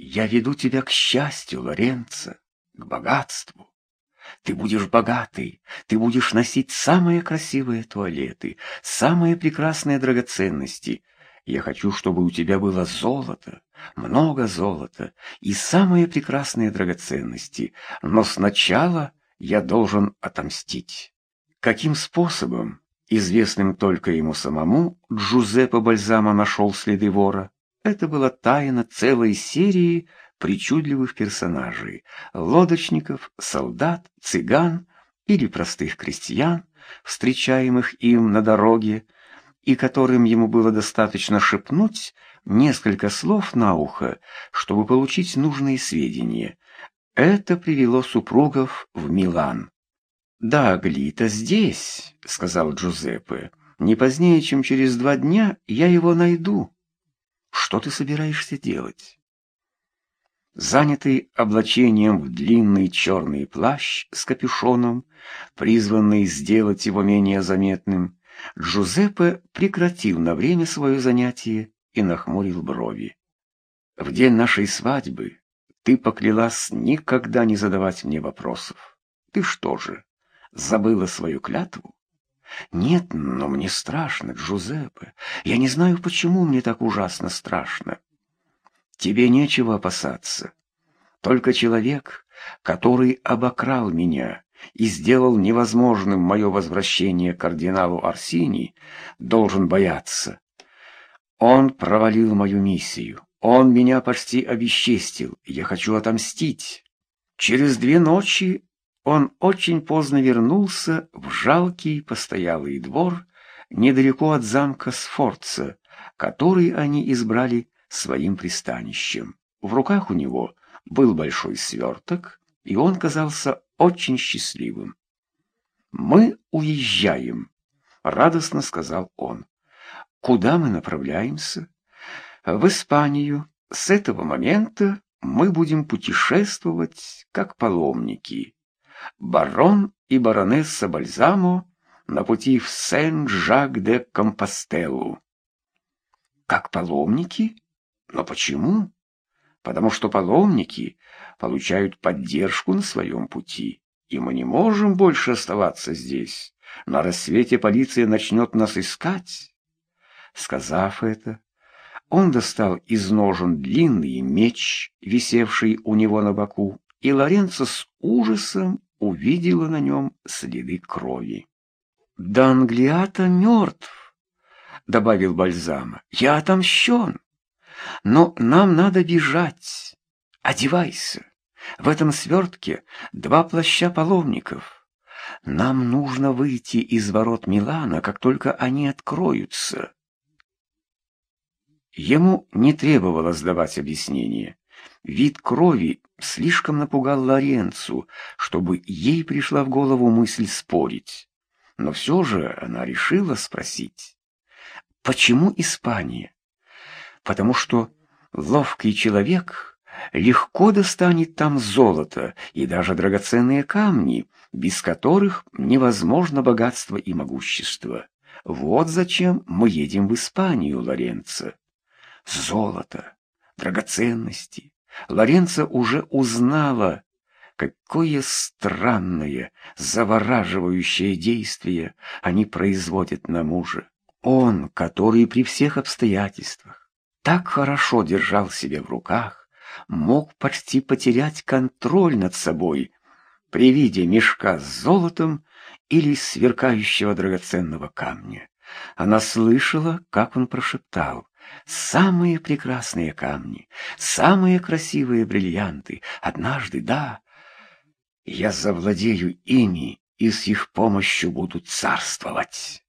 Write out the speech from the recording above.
Я веду тебя к счастью, Лоренцо, к богатству. Ты будешь богатый, ты будешь носить самые красивые туалеты, самые прекрасные драгоценности. Я хочу, чтобы у тебя было золото, много золота и самые прекрасные драгоценности, но сначала я должен отомстить. Каким способом, известным только ему самому, Джузеппе Бальзама нашел следы вора? Это была тайна целой серии причудливых персонажей — лодочников, солдат, цыган или простых крестьян, встречаемых им на дороге, и которым ему было достаточно шепнуть несколько слов на ухо, чтобы получить нужные сведения. Это привело супругов в Милан. «Да, Глита здесь», — сказал Джузеппе. «Не позднее, чем через два дня я его найду». «Что ты собираешься делать?» Занятый облачением в длинный черный плащ с капюшоном, призванный сделать его менее заметным, Джузеппе прекратил на время свое занятие и нахмурил брови. «В день нашей свадьбы ты поклялась никогда не задавать мне вопросов. Ты что же, забыла свою клятву?» «Нет, но мне страшно, Джузеппе. Я не знаю, почему мне так ужасно страшно. Тебе нечего опасаться. Только человек, который обокрал меня и сделал невозможным мое возвращение к кардиналу Арсини, должен бояться. Он провалил мою миссию. Он меня почти обесчестил. Я хочу отомстить. Через две ночи он очень поздно вернулся в жалкий постоялый двор недалеко от замка Сфорца, который они избрали своим пристанищем. В руках у него был большой сверток, и он казался очень счастливым. «Мы уезжаем», — радостно сказал он. «Куда мы направляемся?» «В Испанию. С этого момента мы будем путешествовать как паломники. Барон и баронесса Бальзамо на пути в Сен-Жак-де-Компостеллу». «Как паломники? Но почему?» потому что паломники получают поддержку на своем пути, и мы не можем больше оставаться здесь. На рассвете полиция начнет нас искать. Сказав это, он достал из ножен длинный меч, висевший у него на боку, и Лоренцо с ужасом увидела на нем следы крови. «Данглиата мертв», — добавил Бальзама. «Я отомщен». Но нам надо бежать. Одевайся. В этом свертке два плаща паломников. Нам нужно выйти из ворот Милана, как только они откроются. Ему не требовалось давать объяснение. Вид крови слишком напугал Лоренцу, чтобы ей пришла в голову мысль спорить. Но все же она решила спросить. «Почему Испания?» потому что ловкий человек легко достанет там золото и даже драгоценные камни, без которых невозможно богатство и могущество. Вот зачем мы едем в Испанию, Лоренцо. Золото, драгоценности. Лоренцо уже узнала, какое странное, завораживающее действие они производят на мужа. Он, который при всех обстоятельствах так хорошо держал себя в руках, мог почти потерять контроль над собой при виде мешка с золотом или сверкающего драгоценного камня. Она слышала, как он прошептал «Самые прекрасные камни, самые красивые бриллианты, однажды, да, я завладею ими и с их помощью буду царствовать».